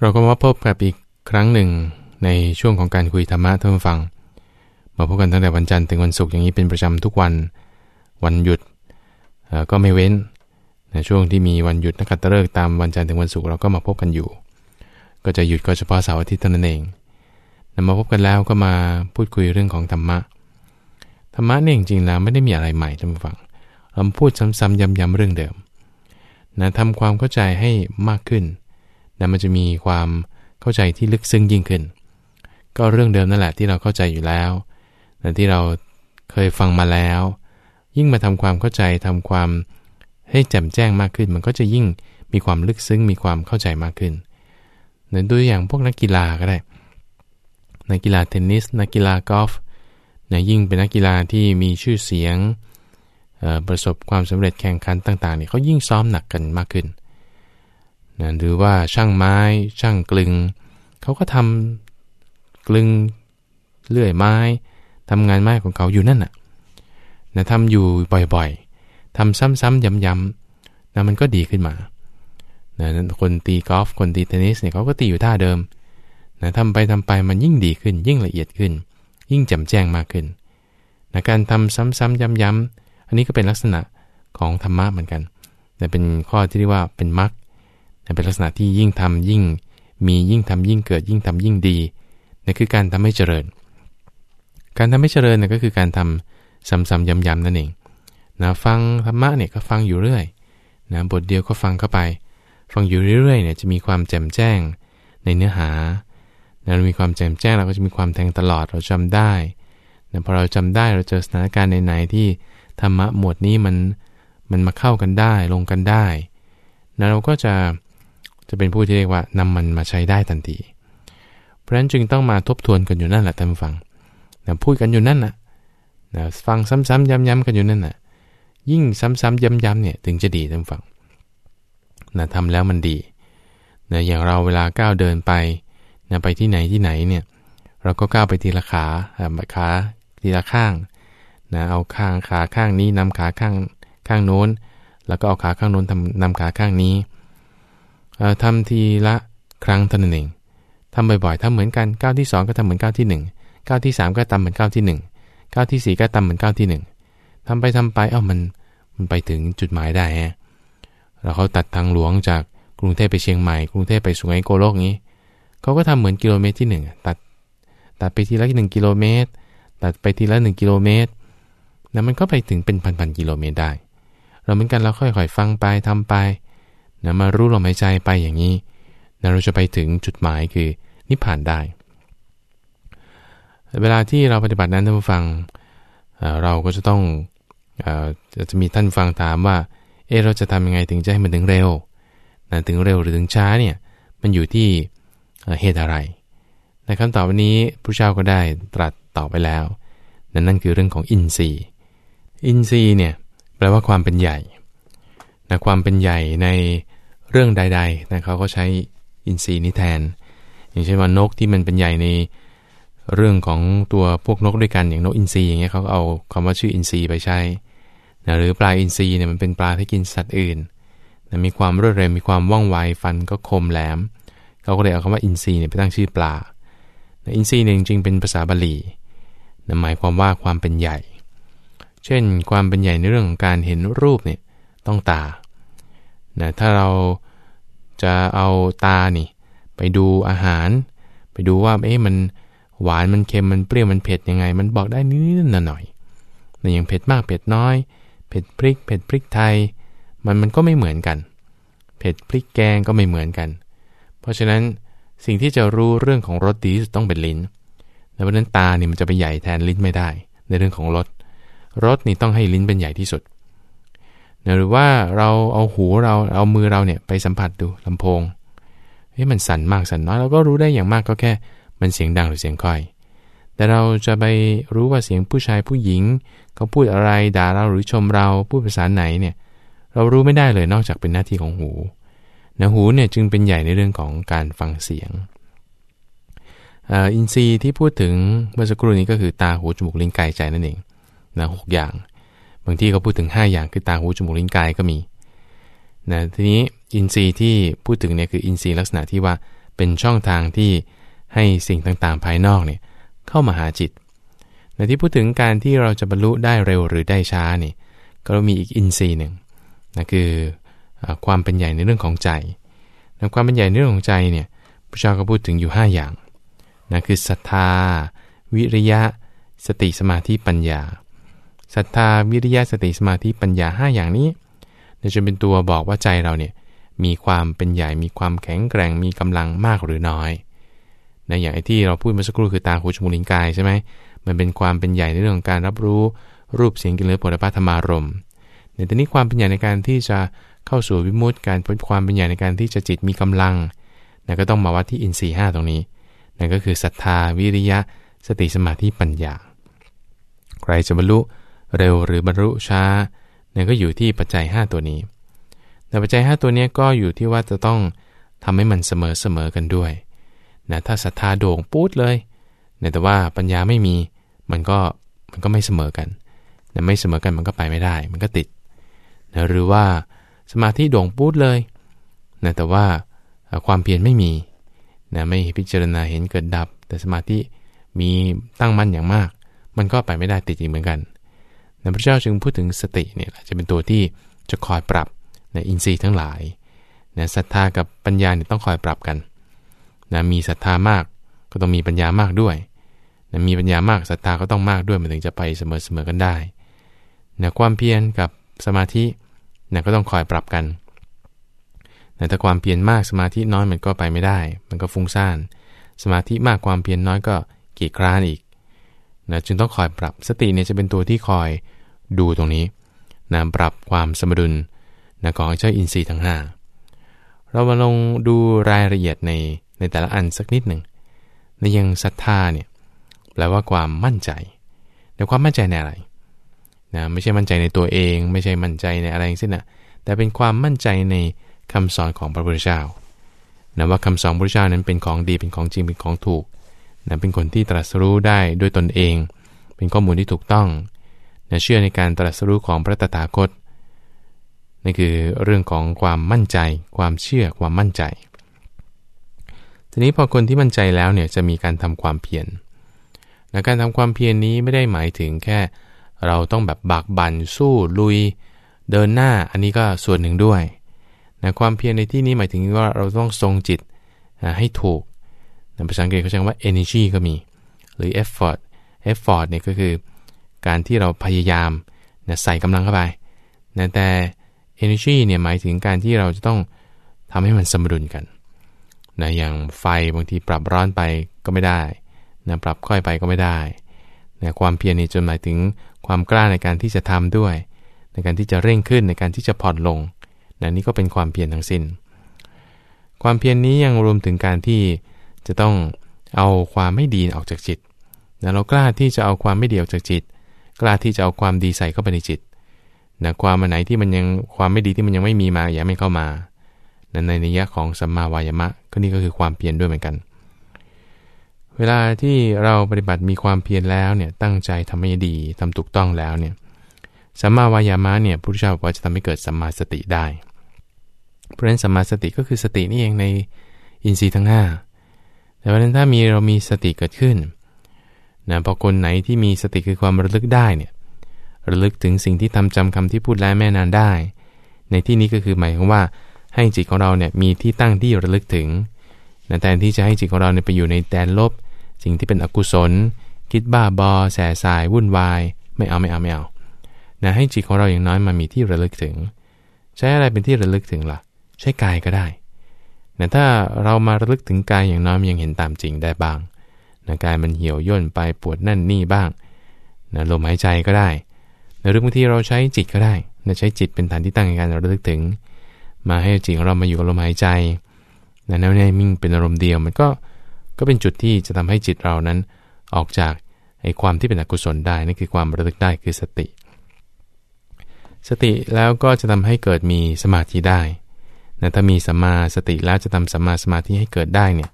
เราก็มาพบกับอีกครั้งหนึ่งในช่วงของการคุยธรรมะท่านผู้ฟัง มาพบกันตั้งแต่วันจันทร์ถึงวันศุกร์อย่างนี้เป็นประจำทุกวัน วันหยุดก็ไม่เว้นในช่วงที่มีวันหยุดนักขัตฤกษ์ตามวันจันทร์ถึงวันศุกร์เราก็มาพบกันอยู่ ก็จะหยุดก็เฉพาะเสาร์อาทิตย์เท่านั้นเองนำมาพบกันแล้วก็มาพูดคุยเรื่องของธรรมะ ธรรมะเนี่ยจริงๆแล้วไม่ได้มีอะไรใหม่ท่านผู้ฟังเราพูดซ้ำๆย้ำๆเรื่องเดิมนะทำความเข้าใจให้มากขึ้น นะมันจะมีความเข้าใจที่ลึกซึ้งยิ่งขึ้น ก็เรื่องเดิมนั่นแหละที่เราเข้าใจอยู่แล้วนะที่เราเคยฟังมาแล้ว ยิ่งมาทำความเข้าใจทำความให้แจ่มแจ้งมากขึ้น มันก็จะยิ่งมีความลึกซึ้งมีความเข้าใจมากขึ้นนะดูอย่างพวกนักกีฬาก็ได้ นักกีฬาเทนนิส นักกีฬากอล์ฟนะยิ่งเป็นนักกีฬาที่มีชื่อเสียงเอ่อประสบความสำเร็จแข่งขันต่างๆเนี่ยเขายิ่งซ้อมหนักกันมากขึ้น นะหรือว่าช่างไม้ช่างกลึง เขาก็ทำกลึงเลื่อยไม้ทำงานไม้ของเขาอยู่นั่นน่ะนะทำอยู่บ่อยๆทำซ้ำๆย้ำๆนะมันก็ดีขึ้นมานะคนตีกอล์ฟคนตีเทนนิสเนี่ยเขาก็ตีอยู่ท่าเดิมนะทำไปทำไปมันยิ่งดีขึ้น ยิ่งละเอียดขึ้น ยิ่งแจ่มแจ้งมากขึ้นนะการทำซ้ำๆย้ำๆอันนี้ก็เป็นลักษณะของธรรมะเหมือนกัน แต่เป็นข้อที่เรียกว่าเป็นมรรค เป็นลักษณะที่ยิ่งทำยิ่ง มียิ่งทำยิ่งเกิดยิ่งทำยิ่งดีนั่นคือการทำให้เจริญ การทำให้เจริญนี่ยก็คือการทำซ้ำๆย้ำๆนั่นเองนะฟังธรรมะเนี่ยก็ฟังอยู่เรื่อยนะบทเดียวก็ฟังเข้าไป ฟังอยู่เรื่อยๆเนี่ยจะมีความแจ่มแจ้งในเนื้อหานะเรามีความแจ่มแจ้งเราก็จะมีความแทงตลอดเราจำได้นะพอเราจำได้เราเจอสถานการณ์ไหนๆที่ธรรมะหมวดนี้มันมันมาเข้ากันได้ลงกันได้นะเราก็จะ จะเป็นผู้ที่เรียกว่านำมันมาใช้ได้ทันที เพราะฉะนั้นจึงต้องมาทบทวนกันอยู่นั่นแหละท่านผู้ฟังนะพูดกันอยู่นั่นนะนะฟังซ้ำๆย้ำๆกันอยู่นั่นนะยิ่งซ้ำๆย้ำๆเนี่ยถึงจะดีท่านผู้ฟังนะทำแล้วมันดีนะอย่างเราเวลาก้าวเดินไปนะไปที่ไหนที่ไหนเนี่ยเราก็ก้าวไปทีละขาขาทีละข้างนะเอาข้างขาข้างนี้นำขาข้างข้างโน้น แล้วก็เอาขาข้างโน้นทำนำขาข้างนี้ ทำทีละครั้งเท่านั้นเองทำบ่อยๆทำเหมือนกันก้าวที่ 2 ก็ทำเหมือนก้าวที่1ก้าวที่ 3 ก็ทำเหมือนก้าวที่ 1ก้าวที่ 4 ก็ทำเหมือนก้าวที่ 1ทำไปทำไปเอ้ามันมันไปถึงจุดหมายได้ฮะเราเขาตัดทางหลวงจากกรุงเทพไปเชียงใหม่กรุงเทพไปสุไหงโกโลกนี้เขาก็ทำเหมือนกิโลเมตรที่ 1 ตัดตัดไปทีละหนึ่งกิโลเมตร ตัดไปทีละ1กิโลเมตรแล้วมันก็ไปถึงเป็นพันๆกิโลเมตรได้ เราเหมือนกันเราค่อยๆฟังไปทำไป นะมารู้ลมหายใจไปอย่างนี้นะเราจะไปถึงจุดหมายคือนิพพานได้ เวลาที่เราปฏิบัตินั้นท่านผู้ฟังเราก็จะต้องจะมีท่านฟังถามว่า เออเราจะทำยังไงถึงจะให้มันถึงเร็วนะถึงเร็วหรือถึงช้าเนี่ย มันอยู่ที่เหตุอะไรในคำตอบวันนี้พระเจ้าก็ได้ตรัสตอบไปแล้ว นั่นนั่นคือเรื่องของอินทรีย์ อินทรีย์เนี่ยแปลว่าความเป็นใหญ่นะความเป็นใหญ่ใน เรื่องใดๆนะเขาก็ใช้อินทรีย์นี้แทน อย่างเช่นว่านกที่มันเป็นใหญ่ในเรื่องของตัวพวกนกด้วยกันอย่างนกอินทรีอย่างเงี้ยเขาเอาคำว่าชื่ออินทรีไปใช้นะหรือปลาอินทรีเนี่ยมันเป็นปลาที่กินสัตว์อื่นนะมีความรวดเร็วมีความว่องไวฟันก็คมแหลมเขาก็เลยเอาคำว่าอินทรีเนี่ยไปตั้งชื่อปลานะอินทรีเนี่ยจริงๆเป็นภาษาบาลีนะหมายความว่าความเป็นใหญ่ เช่น ความเป็นใหญ่ในเรื่องของการเห็นรูปเนี่ยต้องตานะถ้าเรา จะเอาตานี่ ไปดูอาหาร ไปดูว่าเอ๊ะมันหวานมันเค็มมันเปรี้ยวมันเผ็ดยังไง มันบอกได้นิดๆหน่อยๆแต่อย่างเผ็ดมากเผ็ดน้อย เผ็ดพริก เผ็ดพริกไทย มันมันก็ไม่เหมือนกัน เผ็ดพริกแกงก็ไม่เหมือนกัน เพราะฉะนั้นสิ่งที่จะรู้เรื่องของรสดีที่สุดต้องเป็นลิ้นดังนั้นตานี่มันจะไปใหญ่แทนลิ้นไม่ได้ ในเรื่องของรสรสนี่ต้องให้ลิ้นเป็นใหญ่ที่สุด หรือว่าเราเอาหูเราเอามือเราเนี่ยไปสัมผัสดูลำโพงเฮ้ยมันสั่นมากสั่นน้อยเราก็รู้ได้อย่างมากก็แค่ มันเสียงดังหรือเสียงค่อย แต่เราจะไปรู้ว่าเสียงผู้ชายผู้หญิงเขาพูดอะไรด่าเราหรือชมเราพูดภาษาไหนเนี่ยเรารู้ไม่ได้เลยนอกจากเป็นหน้าที่ของหูนะหูเนี่ยจึงเป็นใหญ่ในเรื่องของการฟังเสียงอินทรีย์ที่พูดถึงเมื่อสักครู่นี้ก็คือตาหูจมูกลิ้นกายใจนั่นเองนะหกอย่าง บางที่เขาพูดถึง 5 อย่างคือตาหูจมูกลิ้นกายก็มีนะทีนี้อินทรีย์ที่พูดถึงเนี่ยคืออินทรีย์ลักษณะที่ว่าเป็นช่องทางที่ให้สิ่งต่างๆ ภายนอกเนี่ยเข้ามาหาจิตในที่พูดถึงการที่เราจะบรรลุได้เร็วหรือได้ช้านี่ก็มีอีกอินทรีย์หนึ่งนะคือความเป็นใหญ่ในเรื่องของใจนะความเป็นใหญ่ในเรื่องของใจเนี่ยพระเจ้าก็พูดถึงอยู่ 5 อย่างนะคือศรัทธา วิริยะ สติสมาธิปัญญา ศรัทธาวิริยะสติสมาธิปัญญา 5 อย่างนี้จะเป็นตัวบอกว่าใจเราเนี่ยมีความเป็นใหญ่มีความแข็งแกร่งมีกำลังมากหรือน้อยนะอย่างไอ้ที่เราพูดเมื่อสักครู่คือตาหูจมูกลิ้นกายใช่ไหมมันเป็นความเป็นใหญ่ในเรื่องของการรับรู้รูปเสียงกลิ่นรสผลิภัณฑ์ธรรมารมในตอนนี้ความเป็นใหญ่ในการที่จะเข้าสู่วิมุตติการพ้นความเป็นใหญ่ในการที่จะจิตมีกำลังนะก็ต้องมาวัดที่อินทรีย์5ตรงนี้นั่นก็คือศรัทธาวิริยะ สติสมาธิปัญญา ใครจะบรรลุ เร็วหรือบรรลุช้าเนั่นก็อยู่ที่ปัจจัย 5 ตัวนี้ แต่ปัจจัย 5 ตัวนี้ก็อยู่ที่ว่าจะต้องทำให้มันเสมอเสมอกันด้วยนะถ้าศรัทธาโด่งปูดเลยแต่ว่าปัญญาไม่มีมันก็มันก็ไม่เสมอกันนะไม่เสมอกันมันก็ไปไม่ได้ มันก็ติดนะหรือว่าสมาธิโด่งปูดเลยนะแต่ว่าความเพียรไม่มีนะไม่พิจารณาเห็นเกิดดับ แต่สมาธิมีตั้งมั่นอย่างมาก มันก็ไปไม่ได้ติดอีกเหมือนกัน นะพระเจ้าจึงพูดถึงสติเนี่ยจะเป็นตัวที่จะคอยปรับนะอินทรีย์ทั้งหลายนะศรัทธากับปัญญาเนี่ยต้องคอยปรับกันนะมีศรัทธามากก็ต้องมีปัญญามากด้วยนะมีปัญญามากศรัทธาก็ต้องมากด้วยมันถึงจะไปเสมอๆกันได้นะความเพียรกับสมาธินะก็ต้องคอยปรับกันแต่ถ้าความเพียรมากสมาธิน้อยมันก็ไปไม่ได้ มันก็ฟุ้งซ่าน สมาธิมากความเพียรน้อยก็กีดคร้านอีกนะจึงต้องคอยปรับสติเนี่ยจะเป็นตัวที่คอย ดูตรงนี้นะปรับความสมดุลนะของเจ้าอินทรีย์ทั้ง 5 เรามาลงดูรายละเอียดในในแต่ละอันสักนิดหนึ่งในยังศรัทธาเนี่ยแปลว่าความมั่นใจในความมั่นใจในอะไรนะไม่ใช่มั่นใจในตัวเอง ไม่ใช่มั่นใจในอะไรทั้งสิ้นนะแต่เป็นความมั่นใจในคำสอนของพระพุทธเจ้านะว่าคำสอนพระพุทธเจ้านั้นเป็นของดีเป็นของจริงเป็นของถูกนะเป็นคนที่ตรัสรู้ได้ด้วยตนเอง เป็นข้อมูลที่ถูกต้อง นะเชื่อในการตรัสรู้ของพระตถาคตนี่คือเรื่องของความมั่นใจ ความเชื่อความมั่นใจ ทีนี้พอคนที่มั่นใจแล้วเนี่ยจะมีการทำความเพียรและการทำความเพียรนนี้ไม่ได้หมายถึงแค่ เราต้องแบบบากบั่นสู้ลุย เดินหน้าอันนี้ก็ส่วนหนึ่งด้วยนะความเพียรในที่นี้หมายถึงว่าเราต้องทรงจิตให้ถูกภาษาอังกฤษเขาใช้คำว่า energy ก็มี หรือ effort effort เนี่ยก็คือ การที่เราพยายามนะใส่กำลังเข้าไปนะแต่ energy เนี่ยหมายถึงการที่เราจะต้องทำให้มันสมดุลกันนะอย่างไฟบางทีปรับร้อนไปก็ไม่ได้นะปรับค่อยไปก็ไม่ได้นะความเพียรนี่จนหมายถึงความกล้าในการที่จะทำด้วย ในการที่จะเร่งขึ้นในการที่จะผ่อนลงนะนี่ก็เป็นความเพียรทั้งสิน้น ความเพียรนนี้ยังรวมถึงการที่จะต้องเอาความไม่ดีออกจากจิตนะเรากล้าที่จะเอาความไม่ดีออกจากจิต กล้าที่จะเอาความดีใส่เข้าไปในจิตนะความอันไหนที่มันยังความไม่ดีที่มันยังไม่มีมาอย่าไม่เข้ามานะในนิยะของสัมมาวายามะก็นี่ก็คือความเพียรด้วยเหมือนกัน เวลาที่เราปฏิบัติมีความเพียรแล้วเนี่ยตั้งใจทำให้ดีทำถูกต้องแล้วเนี่ยสัมมาวายามะเนี่ยพุทธเจ้าบอกว่าจะทำให้เกิดสัมมาสติได้ เพราะฉะนั้นสัมมาสติก็คือสตินี่เองในอินทรีย์ทั้ง 5 แต่ว่าถ้ามีเรามีสติเกิดขึ้น นะพอคนไหนที่มีสติคือความระลึกได้เนี่ยระลึกถึงสิ่งที่ทำจำคำที่พูดแล้วแม่นานได้ ในที่นี้ก็คือหมายความว่า ให้จิตของเราเนี่ยมีที่ตั้งที่ระลึกถึงนะแทนที่จะให้จิตของเราเนี่ยไปอยู่ในแดนลบ สิ่งที่เป็นอกุศล คิดบ้าบอ แสสาย วุ่นวาย ไม่เอาไม่เอาไม่เอานะให้จิตของเราอย่างน้อยมามีที่ระลึกถึง ใช้อะไรเป็นที่ระลึกถึงละ่ะ ใช้กายก็ได้นะถ้าเรามาระลึกถึงกายอย่างน้อยมันยังเห็นตามจริงได้บ้าง นะกายมันเหี่ยวย่นไปปวดนั่นนี่บ้างนะลมหายใจก็ได้หรือบางทีเราใช้จิตก็ได้นะใช้จิตเป็นฐานที่ตั้งในการระลึกถึง มาให้จิตของเรามาอยู่กับลมหายใจนะแนวแน่มิ่งเป็นอารมณ์เดียวมันก็ก็เป็นจุดที่จะทำให้จิตเรานั้นออกจากไอ้ความที่เป็นอกุศลได้นั่นคือความระลึกได้คือสติ สติแล้วก็จะทำให้เกิดมีสมาธิได้นะถ้ามีสัมมาสติแล้วจะทำสัมมาสมาธิให้เกิดได้เนี่ย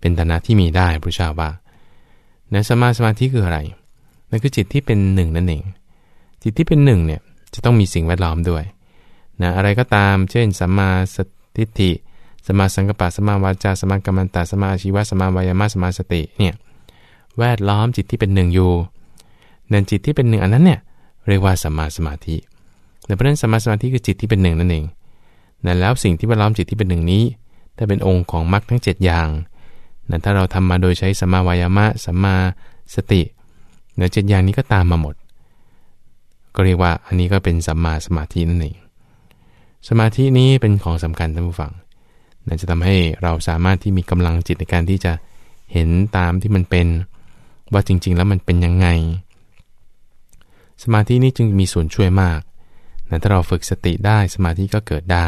เป็นฐานะที่มีได้พระชาว่า นะสัมมาสมาธิคืออะไรนั่นคือจิตที่เป็นหนึ่งนั่นเอง จิตที่เป็นหนึ่งเนี่ยจะต้องมีสิ่งแวดล้อมด้วยนะอะไรก็ตาม เช่นสัมมาสติทิสมาสังกปะสมาวาจาสมากรรมตาสมาชีวะสมาวายามะสมาสติเนี่ยแวดล้อมจิตที่เป็นหนึ่งอยู่นั่นจิตที่เป็นหนึ่งอันนั้นเนี่ยเรียกว่าสัมมาสมาธิแต่เพราะนั้นสัมมาสมาธิคือจิตที่เป็นหนึ่งนั่นเองนั่นแล้วสิ่งที่แวดล้อมจิตที่เป็นหนึ่งนี้ ถ้าเป็นองค์ของมรรคทั้ง 7 อย่าง นั่นถ้าเราทำมาโดยใช้สัมมาวายามะสัมมาสติเนื้อเจ็ดอย่างนี้ก็ตามมาหมด ก็เรียกว่าอันนี้ก็เป็นสัมมาสมาธินั่นเอง สมาธินี้เป็นของสำคัญท่านผู้ฟังนั่นจะทำให้เราสามารถที่มีกำลังจิตในการที่จะเห็นตามที่มันเป็นว่าจริง ๆ แล้วมันเป็นยังไง สมาธินี้จึงมีส่วนช่วยมากแต่ถ้าเราฝึกสติได้สมาธิก็เกิดได้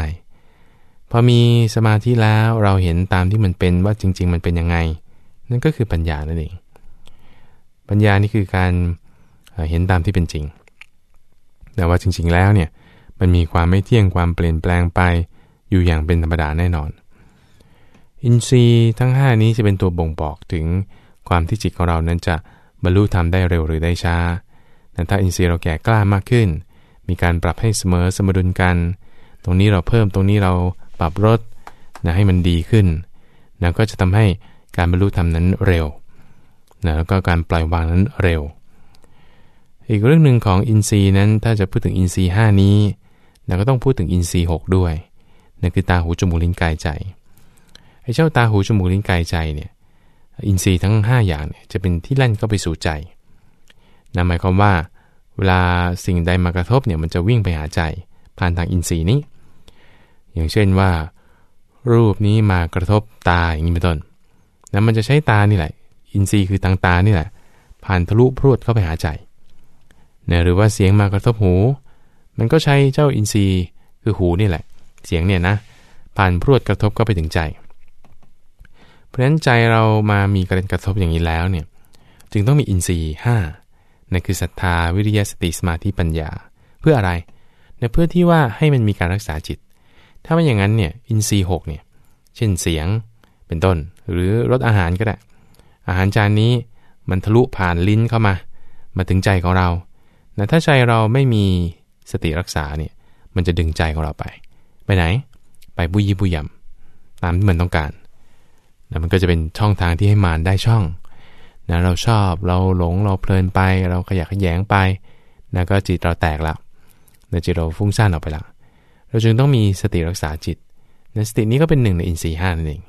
พอมีสมาธิแล้วเราเห็นตามที่มันเป็นว่าจริง ๆ มันเป็นยังไง นั่นก็คือปัญญานั่นเอง ปัญญานี่คือการเห็นตามที่เป็นจริง แต่ว่าจริง ๆ แล้วเนี่ยมันมีความไม่เที่ยงความเปลี่ยนแปลงไปอยู่อย่างเป็นธรรมดาแน่นอน อินทรีย์ทั้ง 5 นี้จะเป็นตัวบ่งบอกถึงความที่จิตของเรานั้นจะบรรลุธรรมได้เร็วหรือได้ช้าแต่ถ้าอินทรีย์เราแก่กล้ามากขึ้น มีการปรับให้เสมอสมดุลกัน ตรงนี้เราเพิ่มตรงนี้เรา ปรับลดนะให้มันดีขึ้นนะก็จะทำให้การบรรลุธรรมนั้นเร็วนะแล้วก็การปล่อยวางนั้นเร็ว อีกเรื่องหนึ่งของอินทรีย์นั้นถ้าจะพูดถึงอินทรีย์5นี้นะก็ต้องพูดถึงอินทรีย์6ด้วยนั่นคือตาหูจมูกลิ้นกายใจไอ้เจ้าตาหูจมูกลิ้นกายใจเนี่ยอินทรีย์ทั้ง 5 อย่างเนี่ยจะเป็นที่แล่นเข้าไปสู่ใจนั่นหมายความว่า เวลาสิ่งใดมากระทบเนี่ยมันจะวิ่งไปหาใจ ผ่านทางอินทรีย์นี้ อย่างเช่นว่า รูปนี้มากระทบตาอย่างนี้เป็นต้นแล้วมันจะใช้ตานี่แหละ อินทรีย์คือทางตานี่แหละ ผ่านทะลุพรวดเข้าไปหาใจนี่ยหรือว่าเสียงมากระทบหู มันก็ใช้เจ้าอินทรีย์คือหูนี่แหละ เสียงเนี่ยนะ ผ่านพรวดกระทบก็ไปถึงใจ เพราะฉะนั้นใจเรามามีการกระทบอย่างนี้แล้วเนี่ย จึงต้องมีอินทรีย์ห้านั่นคือศรัทธาวิริยสติสมาธิปัญญา เพื่ออะไรเนี่ยเพื่อที่ว่าให้มันมีการรักษาจิต ถ้าไม่อย่างนั้นเนี่ยอินทรีย์หกเนี่ยเช่นเสียงเป็นต้น หรือรสอาหารก็ได้ อาหารจานนี้มันทะลุผ่านลิ้นเข้ามา มาถึงใจของเราแต่ถ้าใจเราไม่มีสติรักษาเนี่ยมันจะดึงใจของเราไป ไปไหน ไปบุยบุยยำตามที่มันต้องการนะมันก็จะเป็นช่องทางที่ให้มารได้ช่องนะเราชอบเราหลงเราเพลินไป เราขยะขยงไปนะก็จิตเราแตกแล้วนะจิตเราฟุ้งซ่านออกไปแล้ว เราจึงต้องมีสติรักษาจิตนะสตินี้ก็เป็นหนึ่งในอินทรีย์ห้านั่นเอง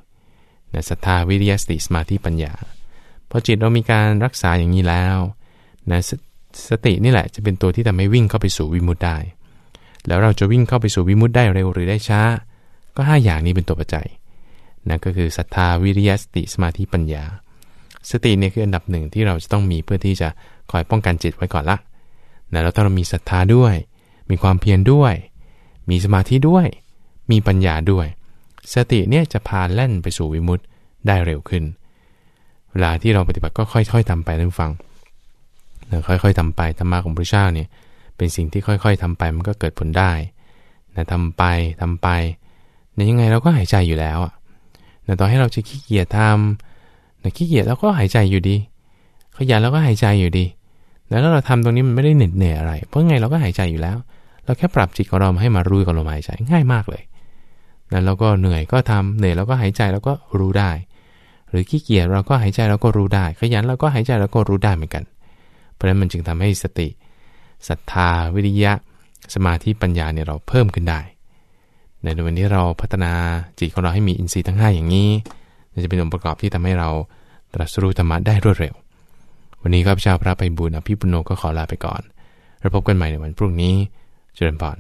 นะศรัทธาวิริยสติสมาธิปัญญาพอจิตเรามีการรักษาอย่างนี้แล้วนะสสตินี่แหละจะเป็นตัวที่ทำให้วิ่งเข้าไปสู่วิมุตได้ แล้วเราจะวิ่งเข้าไปสู่วิมุตได้เร็วหรือได้ช้า ก็ 5 อย่างนี้เป็นตัวปัจจัยนะก็คือศรัทธาวิริยสติสมาธิปัญญา สติเนี่ยคืออันดับหนึ่งที่เราจะต้องมีเพื่อที่จะคอยป้องกันจิตไว้ก่อนละนะแล้วถ้าเรามีศรัทธาด้วย มีความเพียรด้วย มีสมาธิด้วย มีปัญญาด้วย สติเนี่ยจะพาแล่นไปสู่วิมุตต์ได้เร็วขึ้น เวลาที่เราปฏิบัติก็ค่อยๆทำไปท่านฟังนะค่อยๆทำไปธรรมะของพระเจ้าเนี่ยเป็นสิ่งที่ค่อยๆทำไปมันก็เกิดผลได้นะทำไปทำไปในยังไงเราก็หายใจอยู่แล้วอะต่ต่อให้เราจะขี้เกียจทำแต่ขี้เกียจเราก็หายใจอยู่ดี ขยันเราก็หายใจอยู่ดี แล้วเราทำตรงนี้มันไม่ได้เหน็ดเหนื่อยอะไร เพราะไงเราก็หายใจอยู่แล้ว เราแค่ปรับจิตของเราให้มารู้กับลมหายใจง่ายมากเลยแล้วเราก็เหนื่อยก็ทำเหนื่อยเราก็หายใจเราก็รู้ได้ หรือขี้เกียจเราก็หายใจเราก็รู้ได้ ขยันเราก็หายใจเราก็รู้ได้เหมือนกัน เพราะฉะนั้นมันจึงทำให้สติศรัทธา วิริยะ สมาธิปัญญาเนี่ยเราเพิ่มขึ้นได้ ในวันนี้เราพัฒนาจิตของเราให้มีอินทรีย์ทั้ง 5 อย่างนี้จะเป็นองค์ประกอบที่ทำให้เราตรัสรู้ธรรมะได้รวดเร็ว วันนี้ข้าพเจ้าพระไปบุญอภิปุโนก็ขอลาไปก่อนแล้วพบกันใหม่ในวันพรุ่งนี้ เจริญพร